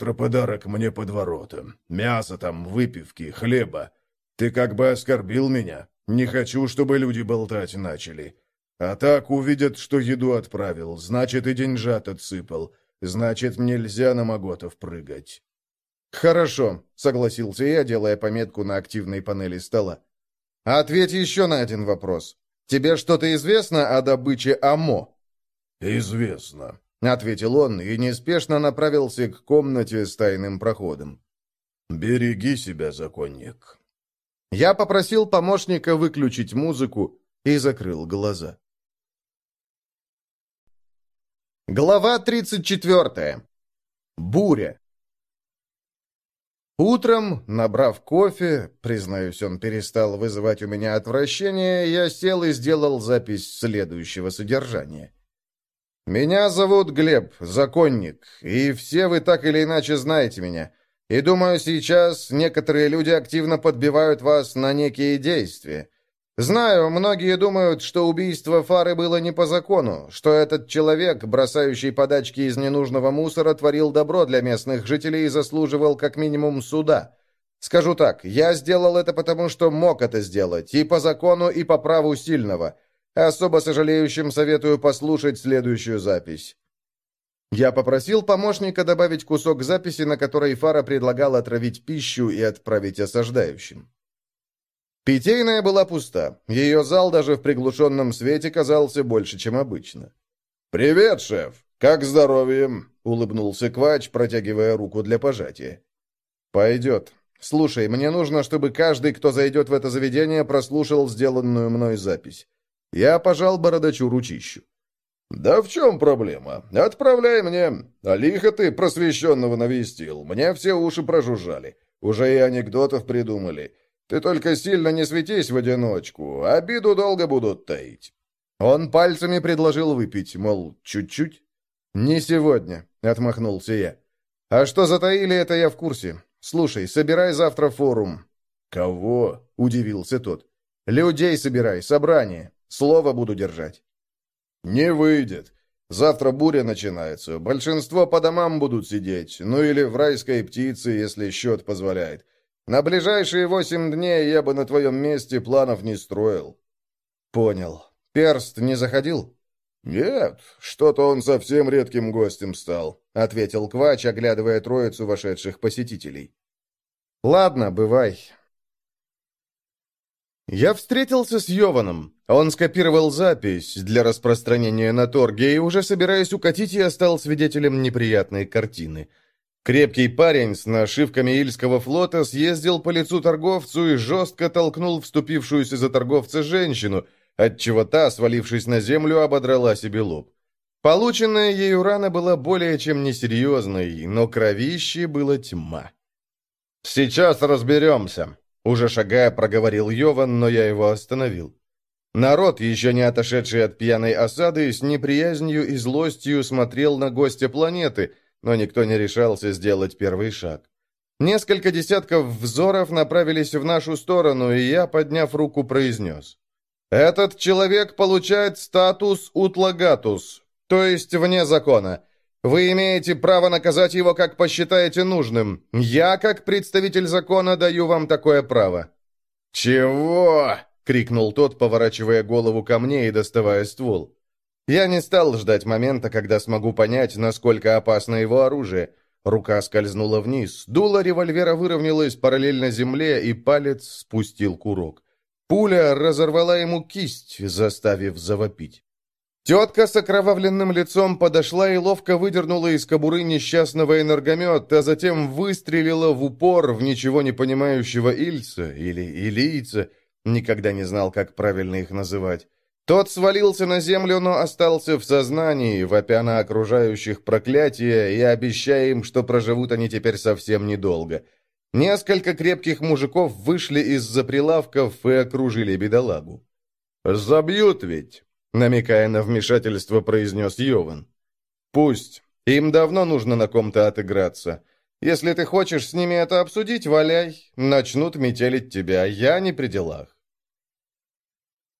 завтра подарок мне под ворота. Мясо там, выпивки, хлеба. Ты как бы оскорбил меня. Не хочу, чтобы люди болтать начали. А так увидят, что еду отправил, значит, и деньжат отсыпал. Значит, нельзя на Маготов прыгать». «Хорошо», — согласился я, делая пометку на активной панели стола. «Ответь еще на один вопрос. Тебе что-то известно о добыче АМО?» «Известно», — ответил он и неспешно направился к комнате с тайным проходом. «Береги себя, законник». Я попросил помощника выключить музыку и закрыл глаза. Глава 34. Буря. Утром, набрав кофе, признаюсь, он перестал вызывать у меня отвращение, я сел и сделал запись следующего содержания. «Меня зовут Глеб, законник, и все вы так или иначе знаете меня. И думаю, сейчас некоторые люди активно подбивают вас на некие действия. Знаю, многие думают, что убийство Фары было не по закону, что этот человек, бросающий подачки из ненужного мусора, творил добро для местных жителей и заслуживал как минимум суда. Скажу так, я сделал это потому, что мог это сделать, и по закону, и по праву сильного. Особо сожалеющим советую послушать следующую запись. Я попросил помощника добавить кусок записи, на которой Фара предлагал отравить пищу и отправить осаждающим. Питейная была пуста. Ее зал даже в приглушенном свете казался больше, чем обычно. «Привет, шеф! Как здоровье?» — улыбнулся Квач, протягивая руку для пожатия. «Пойдет. Слушай, мне нужно, чтобы каждый, кто зайдет в это заведение, прослушал сделанную мной запись. Я пожал бородачу ручищу. «Да в чем проблема? Отправляй мне. А лихо ты просвещенного навестил. Мне все уши прожужжали. Уже и анекдотов придумали. Ты только сильно не светись в одиночку, обиду долго будут таить». Он пальцами предложил выпить, мол, чуть-чуть. «Не сегодня», — отмахнулся я. «А что затаили, это я в курсе. Слушай, собирай завтра форум». «Кого?» — удивился тот. «Людей собирай, собрание. Слово буду держать». «Не выйдет. Завтра буря начинается. Большинство по домам будут сидеть. Ну или в райской птице, если счет позволяет. На ближайшие восемь дней я бы на твоем месте планов не строил». «Понял. Перст не заходил?» «Нет, что-то он совсем редким гостем стал», — ответил Квач, оглядывая троицу вошедших посетителей. «Ладно, бывай». Я встретился с Йованом. Он скопировал запись для распространения на торге и, уже собираясь укатить, я стал свидетелем неприятной картины — Крепкий парень с нашивками Ильского флота съездил по лицу торговцу и жестко толкнул вступившуюся за торговца женщину, отчего та, свалившись на землю, ободрала себе лоб. Полученная ею рана была более чем несерьезной, но кровище было тьма. «Сейчас разберемся», — уже шагая проговорил Йован, но я его остановил. Народ, еще не отошедший от пьяной осады, с неприязнью и злостью смотрел на гостя планеты — но никто не решался сделать первый шаг. Несколько десятков взоров направились в нашу сторону, и я, подняв руку, произнес. «Этот человек получает статус утлагатус, то есть вне закона. Вы имеете право наказать его, как посчитаете нужным. Я, как представитель закона, даю вам такое право». «Чего?» — крикнул тот, поворачивая голову ко мне и доставая ствол. Я не стал ждать момента, когда смогу понять, насколько опасно его оружие. Рука скользнула вниз, дуло револьвера выровнялось параллельно земле, и палец спустил курок. Пуля разорвала ему кисть, заставив завопить. Тетка с окровавленным лицом подошла и ловко выдернула из кобуры несчастного энергомет, а затем выстрелила в упор в ничего не понимающего Ильца или Илийца, никогда не знал, как правильно их называть. Тот свалился на землю, но остался в сознании, вопя на окружающих проклятия и обещая им, что проживут они теперь совсем недолго. Несколько крепких мужиков вышли из-за прилавков и окружили бедолагу. «Забьют ведь», — намекая на вмешательство, произнес Йован. «Пусть. Им давно нужно на ком-то отыграться. Если ты хочешь с ними это обсудить, валяй. Начнут метелить тебя, я не при делах».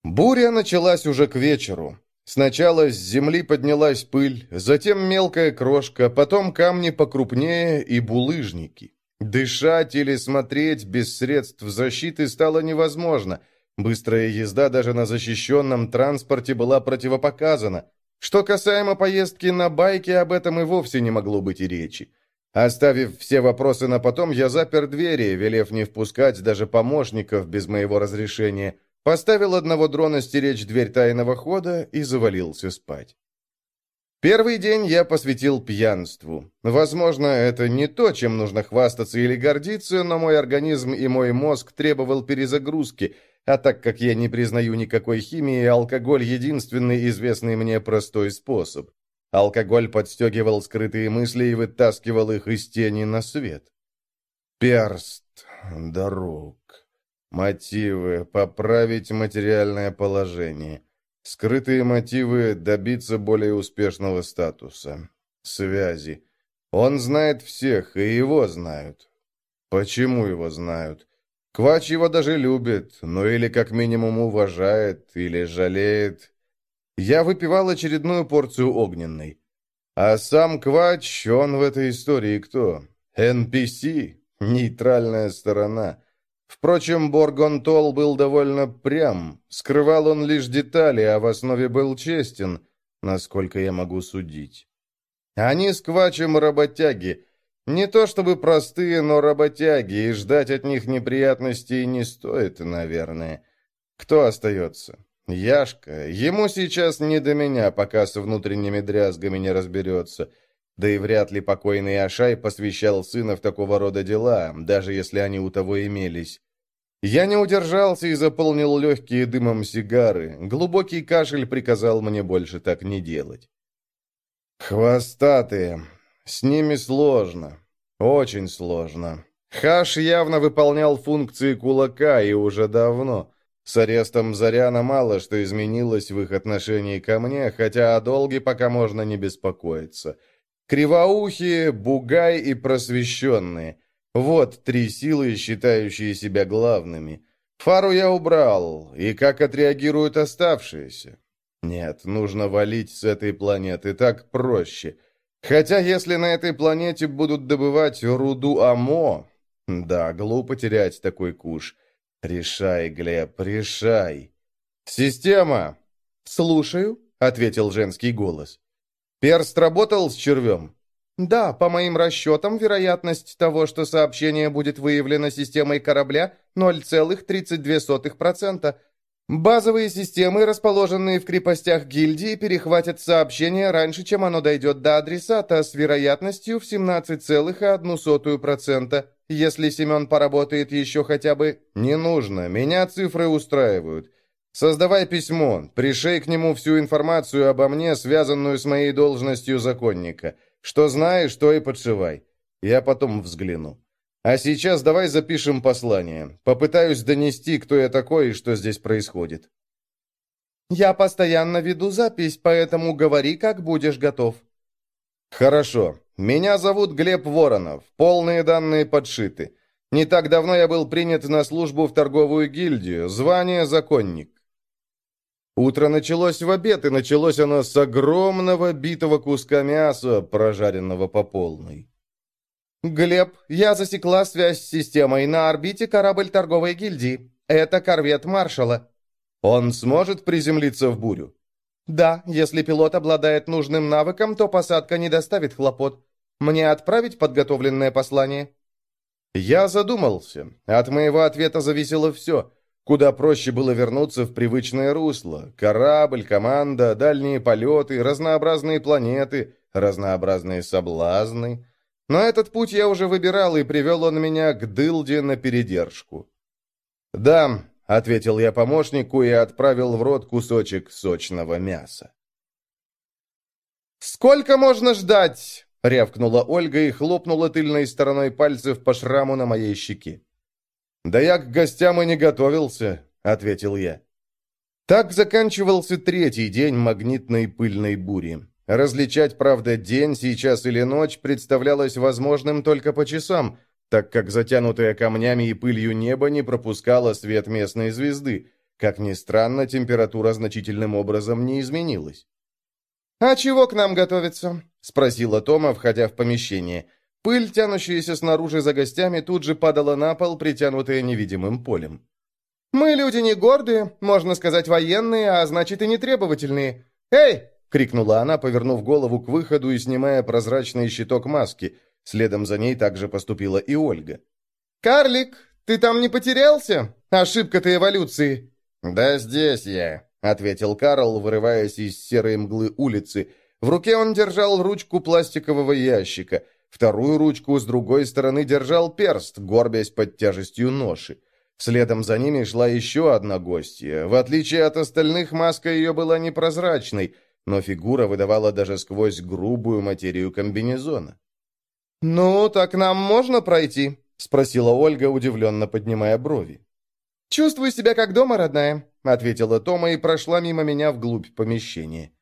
Буря началась уже к вечеру. Сначала с земли поднялась пыль, затем мелкая крошка, потом камни покрупнее и булыжники. Дышать или смотреть без средств защиты стало невозможно. Быстрая езда даже на защищенном транспорте была противопоказана. Что касаемо поездки на байке, об этом и вовсе не могло быть и речи. Оставив все вопросы на потом, я запер двери, велев не впускать даже помощников без моего разрешения – Поставил одного дрона стеречь дверь тайного хода и завалился спать. Первый день я посвятил пьянству. Возможно, это не то, чем нужно хвастаться или гордиться, но мой организм и мой мозг требовал перезагрузки, а так как я не признаю никакой химии, алкоголь — единственный известный мне простой способ. Алкоголь подстегивал скрытые мысли и вытаскивал их из тени на свет. Перст, дорог. Мотивы – поправить материальное положение. Скрытые мотивы – добиться более успешного статуса. Связи. Он знает всех, и его знают. Почему его знают? Квач его даже любит, ну или как минимум уважает, или жалеет. Я выпивал очередную порцию огненной. А сам Квач, он в этой истории кто? NPC? Нейтральная сторона. Впрочем, Боргонтол был довольно прям. Скрывал он лишь детали, а в основе был честен, насколько я могу судить. Они с Квачем работяги. Не то чтобы простые, но работяги, и ждать от них неприятностей не стоит, наверное. Кто остается? Яшка. Ему сейчас не до меня, пока с внутренними дрязгами не разберется. Да и вряд ли покойный Ашай посвящал сына в такого рода дела, даже если они у того имелись. Я не удержался и заполнил легкие дымом сигары. Глубокий кашель приказал мне больше так не делать. Хвостатые. С ними сложно. Очень сложно. Хаш явно выполнял функции кулака и уже давно. С арестом Заряна мало что изменилось в их отношении ко мне, хотя о долге пока можно не беспокоиться. Кривоухие, бугай и просвещенные. Вот три силы, считающие себя главными. Фару я убрал, и как отреагируют оставшиеся? Нет, нужно валить с этой планеты, так проще. Хотя если на этой планете будут добывать руду Амо... Да, глупо терять такой куш. Решай, Глеб, решай. «Система!» «Слушаю», — ответил женский голос. Перст работал с червем? Да, по моим расчетам, вероятность того, что сообщение будет выявлено системой корабля, 0,32%. Базовые системы, расположенные в крепостях гильдии, перехватят сообщение раньше, чем оно дойдет до адресата, с вероятностью в 17,01%. Если Семен поработает еще хотя бы... Не нужно, меня цифры устраивают. Создавай письмо, пришей к нему всю информацию обо мне, связанную с моей должностью законника. Что знаешь, то и подшивай. Я потом взгляну. А сейчас давай запишем послание. Попытаюсь донести, кто я такой и что здесь происходит. Я постоянно веду запись, поэтому говори, как будешь готов. Хорошо. Меня зовут Глеб Воронов. Полные данные подшиты. Не так давно я был принят на службу в торговую гильдию. Звание законник. Утро началось в обед, и началось оно с огромного битого куска мяса, прожаренного по полной. «Глеб, я засекла связь с системой. На орбите корабль торговой гильдии. Это корвет маршала». «Он сможет приземлиться в бурю?» «Да, если пилот обладает нужным навыком, то посадка не доставит хлопот. Мне отправить подготовленное послание?» Я задумался. От моего ответа зависело все. Куда проще было вернуться в привычное русло. Корабль, команда, дальние полеты, разнообразные планеты, разнообразные соблазны. Но этот путь я уже выбирал, и привел он меня к дылде на передержку. «Да», — ответил я помощнику и отправил в рот кусочек сочного мяса. «Сколько можно ждать?» — рявкнула Ольга и хлопнула тыльной стороной пальцев по шраму на моей щеке. «Да я к гостям и не готовился», — ответил я. Так заканчивался третий день магнитной пыльной бури. Различать, правда, день, сейчас или ночь представлялось возможным только по часам, так как затянутое камнями и пылью небо не пропускало свет местной звезды. Как ни странно, температура значительным образом не изменилась. «А чего к нам готовиться?» — спросила Тома, входя в помещение. Пыль, тянущаяся снаружи за гостями, тут же падала на пол, притянутая невидимым полем. «Мы люди не гордые, можно сказать, военные, а значит и не требовательные. Эй!» — крикнула она, повернув голову к выходу и снимая прозрачный щиток маски. Следом за ней также поступила и Ольга. «Карлик, ты там не потерялся? Ошибка-то эволюции!» «Да здесь я», — ответил Карл, вырываясь из серой мглы улицы. В руке он держал ручку пластикового ящика. Вторую ручку с другой стороны держал перст, горбясь под тяжестью ноши. Следом за ними шла еще одна гостья. В отличие от остальных, маска ее была непрозрачной, но фигура выдавала даже сквозь грубую материю комбинезона. «Ну, так нам можно пройти?» — спросила Ольга, удивленно поднимая брови. «Чувствую себя как дома, родная», — ответила Тома и прошла мимо меня вглубь помещения.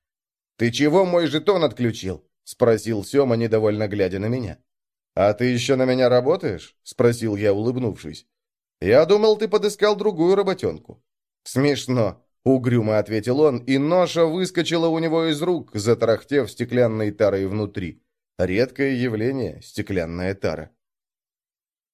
«Ты чего мой жетон отключил?» — спросил Сема, недовольно глядя на меня. «А ты еще на меня работаешь?» — спросил я, улыбнувшись. «Я думал, ты подыскал другую работенку». «Смешно», — угрюмо ответил он, и ноша выскочила у него из рук, затарахтев стеклянной тарой внутри. Редкое явление — стеклянная тара.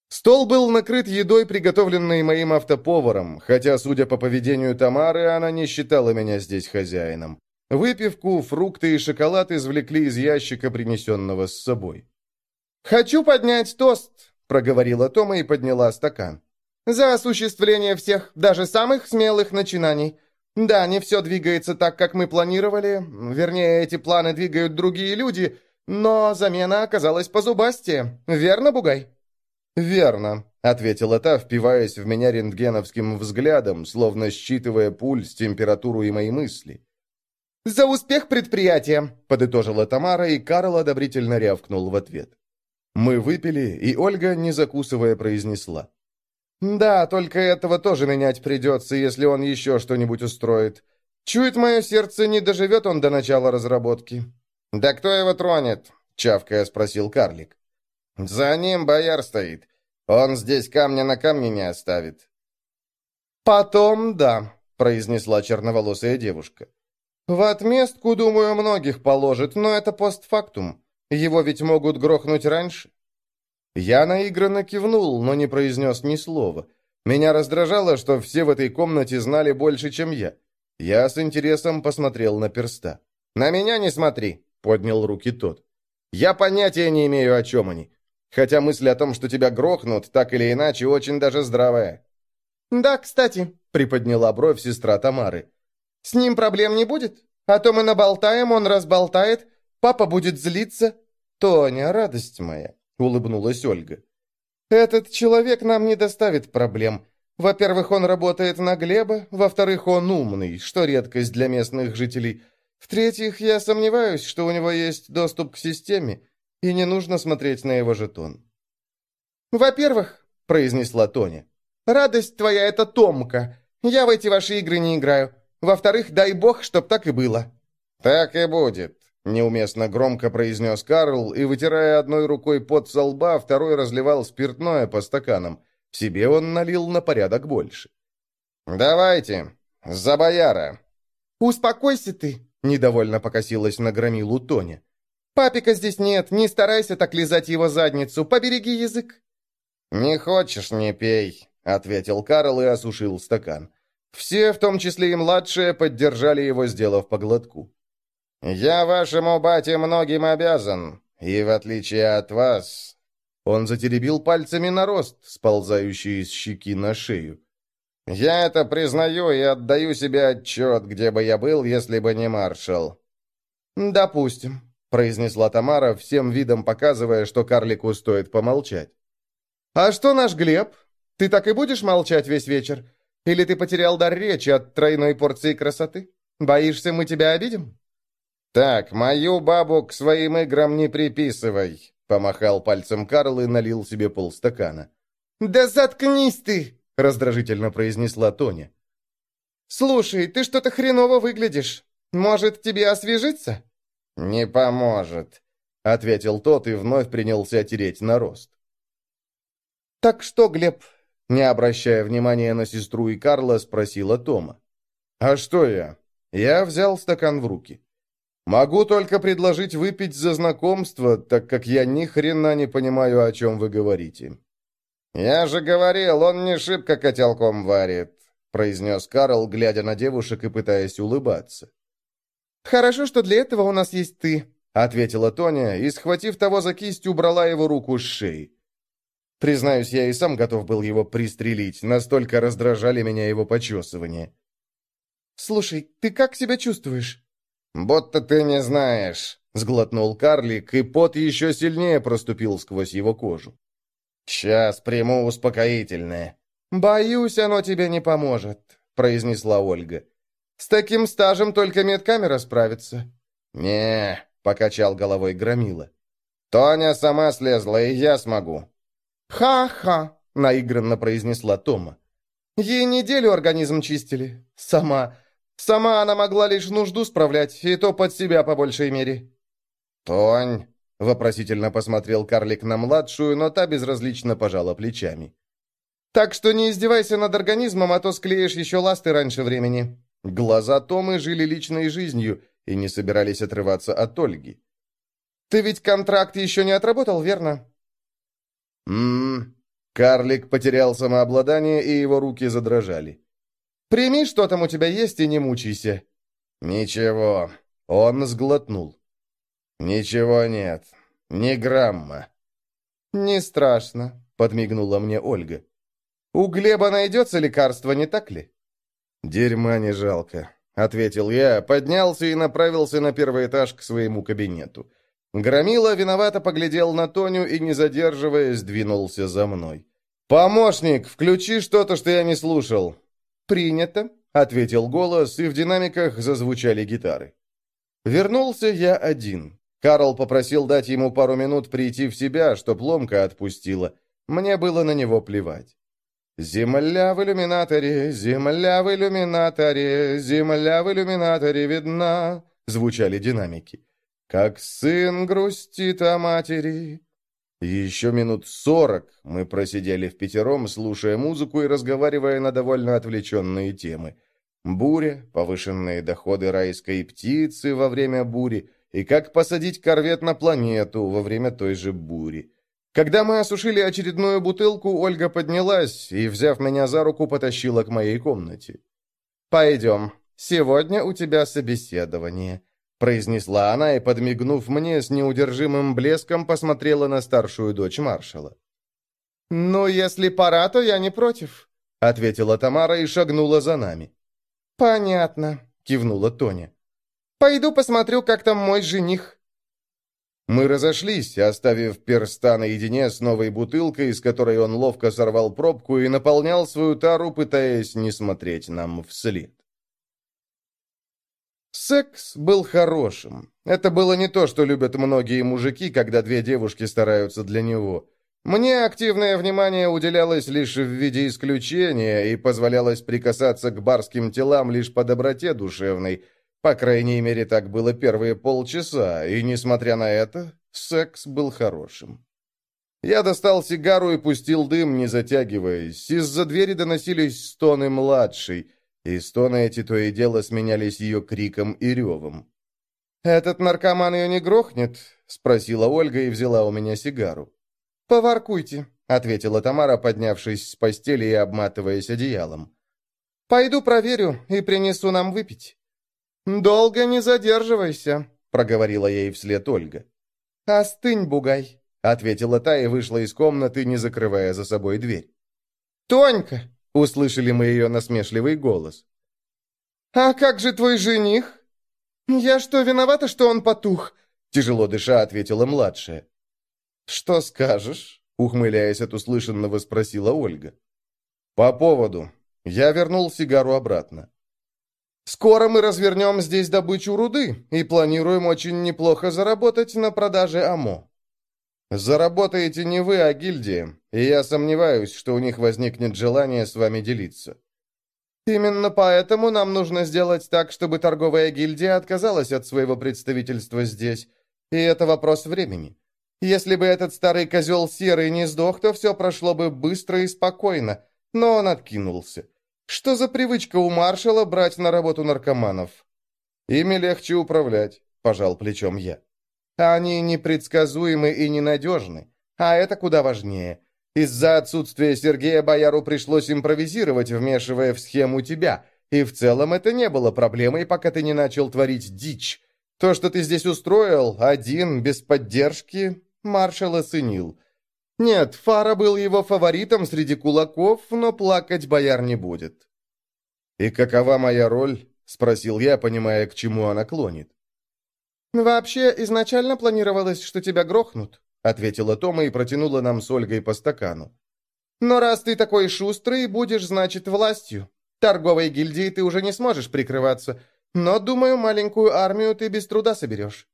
Стол был накрыт едой, приготовленной моим автоповаром, хотя, судя по поведению Тамары, она не считала меня здесь хозяином. Выпивку, фрукты и шоколад извлекли из ящика, принесенного с собой. «Хочу поднять тост», — проговорила Тома и подняла стакан. «За осуществление всех, даже самых смелых начинаний. Да, не все двигается так, как мы планировали. Вернее, эти планы двигают другие люди, но замена оказалась позубастее. Верно, Бугай?» «Верно», — ответила та, впиваясь в меня рентгеновским взглядом, словно считывая пульс, температуру и мои мысли. «За успех предприятия!» — подытожила Тамара, и Карл одобрительно рявкнул в ответ. Мы выпили, и Ольга, не закусывая, произнесла. «Да, только этого тоже менять придется, если он еще что-нибудь устроит. Чует мое сердце, не доживет он до начала разработки». «Да кто его тронет?» — чавкая спросил карлик. «За ним бояр стоит. Он здесь камня на камне не оставит». «Потом, да», — произнесла черноволосая девушка. «В отместку, думаю, многих положит, но это постфактум. Его ведь могут грохнуть раньше». Я наигранно кивнул, но не произнес ни слова. Меня раздражало, что все в этой комнате знали больше, чем я. Я с интересом посмотрел на перста. «На меня не смотри», — поднял руки тот. «Я понятия не имею, о чем они. Хотя мысль о том, что тебя грохнут, так или иначе, очень даже здравая». «Да, кстати», — приподняла бровь сестра Тамары. «С ним проблем не будет? А то мы наболтаем, он разболтает, папа будет злиться». «Тоня, радость моя, — улыбнулась Ольга. «Этот человек нам не доставит проблем. Во-первых, он работает на Глеба, во-вторых, он умный, что редкость для местных жителей. В-третьих, я сомневаюсь, что у него есть доступ к системе, и не нужно смотреть на его жетон». «Во-первых», — произнесла Тоня, — «радость твоя — это Томка. Я в эти ваши игры не играю. Во-вторых, дай бог, чтоб так и было». «Так и будет», Неуместно громко произнес Карл и, вытирая одной рукой пот со лба, второй разливал спиртное по стаканам. Себе он налил на порядок больше. «Давайте, за бояра!» «Успокойся ты!» — недовольно покосилась на громилу Тоня. «Папика здесь нет, не старайся так лизать его задницу, побереги язык!» «Не хочешь, не пей», — ответил Карл и осушил стакан. Все, в том числе и младшие, поддержали его, сделав поглотку. «Я вашему бате многим обязан, и в отличие от вас...» Он затеребил пальцами нарост, сползающий из щеки на шею. «Я это признаю и отдаю себе отчет, где бы я был, если бы не маршал». «Допустим», — произнесла Тамара, всем видом показывая, что карлику стоит помолчать. «А что наш Глеб? Ты так и будешь молчать весь вечер? Или ты потерял дар речи от тройной порции красоты? Боишься, мы тебя обидим?» «Так, мою бабу к своим играм не приписывай», — помахал пальцем Карл и налил себе полстакана. «Да заткнись ты!» — раздражительно произнесла Тоня. «Слушай, ты что-то хреново выглядишь. Может, тебе освежиться?» «Не поможет», — ответил тот и вновь принялся тереть на рост. «Так что, Глеб, Не обращая внимания на сестру и Карла, спросила Тома. «А что я?» Я взял стакан в руки. «Могу только предложить выпить за знакомство, так как я ни хрена не понимаю, о чем вы говорите». «Я же говорил, он не шибко котелком варит», произнес Карл, глядя на девушек и пытаясь улыбаться. «Хорошо, что для этого у нас есть ты», — ответила Тоня и, схватив того за кисть, убрала его руку с шеи. Признаюсь, я и сам готов был его пристрелить, настолько раздражали меня его почесывания. «Слушай, ты как себя чувствуешь?» «Будто ты не знаешь», — сглотнул карлик, и пот еще сильнее проступил сквозь его кожу. «Сейчас приму успокоительное». «Боюсь, оно тебе не поможет», — произнесла Ольга. «С таким стажем только медкамера справится». «Не», — покачал головой Громила. «Тоня сама слезла, и я смогу». «Ха-ха», — наигранно произнесла Тома. «Ей неделю организм чистили. Сама. Сама она могла лишь нужду справлять, и то под себя по большей мере». «Тонь», — вопросительно посмотрел карлик на младшую, но та безразлично пожала плечами. Так что не издевайся над организмом, а то склеишь еще ласты раньше времени». Глаза Томы жили личной жизнью и не собирались отрываться от Ольги. «Ты ведь контракт еще не отработал, верно?» «М-м-м». Карлик потерял самообладание, и его руки задрожали. «Прими, что там у тебя есть, и не мучайся». «Ничего». Он сглотнул. «Ничего нет. Ни грамма». «Не страшно», — подмигнула мне Ольга. У Глеба найдется лекарство, не так ли?» «Дерьма не жалко», — ответил я, поднялся и направился на первый этаж к своему кабинету. Громила виновато поглядел на Тоню и, не задерживаясь, двинулся за мной. «Помощник, включи что-то, что я не слушал». «Принято», — ответил голос, и в динамиках зазвучали гитары. Вернулся я один. Карл попросил дать ему пару минут прийти в себя, чтоб ломка отпустила. Мне было на него плевать. «Земля в иллюминаторе, земля в иллюминаторе, земля в иллюминаторе видна», — звучали динамики. «Как сын грустит о матери». Еще минут сорок мы просидели в пятером, слушая музыку и разговаривая на довольно отвлеченные темы. Буря, повышенные доходы райской птицы во время бури и как посадить корвет на планету во время той же бури. Когда мы осушили очередную бутылку, Ольга поднялась и, взяв меня за руку, потащила к моей комнате. «Пойдем. Сегодня у тебя собеседование», — произнесла она и, подмигнув мне, с неудержимым блеском посмотрела на старшую дочь маршала. «Ну, если пора, то я не против», — ответила Тамара и шагнула за нами. «Понятно», — кивнула Тоня. «Пойду посмотрю, как там мой жених». Мы разошлись, оставив перста наедине с новой бутылкой, из которой он ловко сорвал пробку и наполнял свою тару, пытаясь не смотреть нам вслед. Секс был хорошим. Это было не то, что любят многие мужики, когда две девушки стараются для него. Мне активное внимание уделялось лишь в виде исключения и позволялось прикасаться к барским телам лишь по доброте душевной – по крайней мере, так было первые полчаса, и, несмотря на это, секс был хорошим. Я достал сигару и пустил дым, не затягиваясь. Из-за двери доносились стоны младшей, и стоны эти то и дело сменялись ее криком и ревом. «Этот наркоман ее не грохнет?» — спросила Ольга и взяла у меня сигару. «Поваркуйте», — ответила Тамара, поднявшись с постели и обматываясь одеялом. «Пойду проверю и принесу нам выпить». «Долго не задерживайся», — проговорила ей вслед Ольга. «Остынь, бугай», — ответила та и вышла из комнаты, не закрывая за собой дверь. «Тонька!» — услышали мы ее насмешливый голос. «А как же твой жених?» «Я что, виновата, что он потух?» Тяжело дыша, ответила младшая. «Что скажешь?» — ухмыляясь от услышанного, спросила Ольга. «По поводу. Я вернул сигару обратно. Скоро мы развернем здесь добычу руды и планируем очень неплохо заработать на продаже АМО. Заработаете не вы, а гильдия, и я сомневаюсь, что у них возникнет желание с вами делиться. Именно поэтому нам нужно сделать так, чтобы торговая гильдия отказалась от своего представительства здесь, и это вопрос времени. Если бы этот старый козел серый не сдох, то все прошло бы быстро и спокойно, Но он откинулся. Что за привычка у маршала брать на работу наркоманов? Ими легче управлять, пожал плечом я. Они непредсказуемы и ненадежны, а это куда важнее. Из-за отсутствия Сергея Бояру пришлось импровизировать, вмешивая в схему тебя, и в целом это не было проблемой, пока ты не начал творить дичь. То, что ты здесь устроил, один, без поддержки, маршал оценил. Нет, Фара был его фаворитом среди кулаков, но плакать бояр не будет. «И какова моя роль?» — спросил я, понимая, к чему она клонит. «Вообще, изначально планировалось, что тебя грохнут», — ответила Тома и протянула нам с Ольгой по стакану. «Но раз ты такой шустрый, будешь, значит, властью. Торговой гильдии ты уже не сможешь прикрываться, но, думаю, маленькую армию ты без труда соберешь.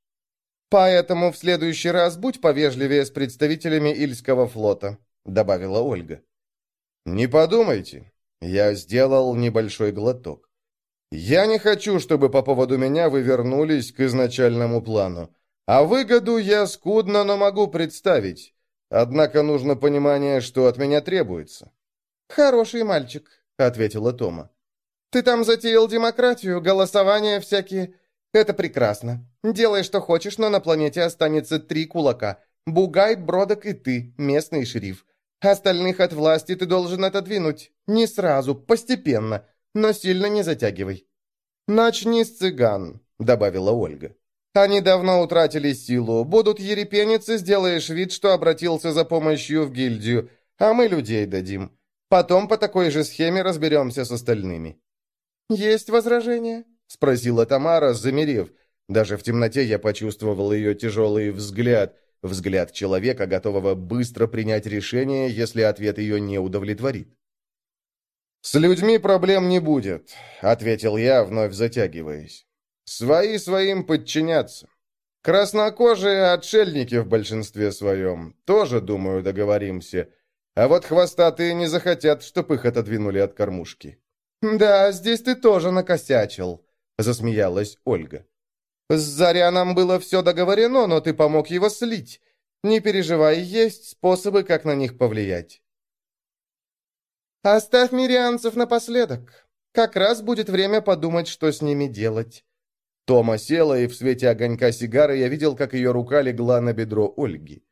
Поэтому в следующий раз будь повежливее с представителями Ильского флота», — добавила Ольга. «Не подумайте». Я сделал небольшой глоток. Я не хочу, чтобы по поводу меня вы вернулись к изначальному плану. А выгоду я скудно, но могу представить. Однако нужно понимание, что от меня требуется». «Хороший мальчик», — ответила Тома. «Ты там затеял демократию, голосование всякие. Это прекрасно. Делай, что хочешь, но на планете останется три кулака. Бугай, Бродок и ты, местный шериф. Остальных от власти ты должен отодвинуть. Не сразу, постепенно но сильно не затягивай». «Начни с цыган», — добавила Ольга. «Они давно утратили силу. Будут ерепениться, сделаешь вид, что обратился за помощью в гильдию, а мы людей дадим. Потом по такой же схеме разберемся с остальными». «Есть возражения?» — спросила Тамара, замерев. Даже в темноте я почувствовал ее тяжелый взгляд, взгляд человека, готового быстро принять решение, если ответ ее не удовлетворит. «С людьми проблем не будет», — ответил я, вновь затягиваясь. «Свои своим подчинятся. Краснокожие отшельники в большинстве своем. Тоже, думаю, договоримся. А вот хвостатые не захотят, чтоб их отодвинули от кормушки». «Да, здесь ты тоже накосячил», — засмеялась Ольга. «С Заряном было все договорено, но ты помог его слить. Не переживай, есть способы, как на них повлиять». «Оставь мирианцев напоследок. Как раз будет время подумать, что с ними делать». Тома села, и в свете огонька сигары я видел, как ее рука легла на бедро Ольги.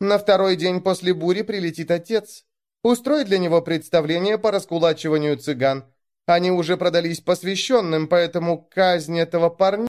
«На второй день после бури прилетит отец. Устрой для него представление по раскулачиванию цыган. Они уже продались посвященным, поэтому казнь этого парня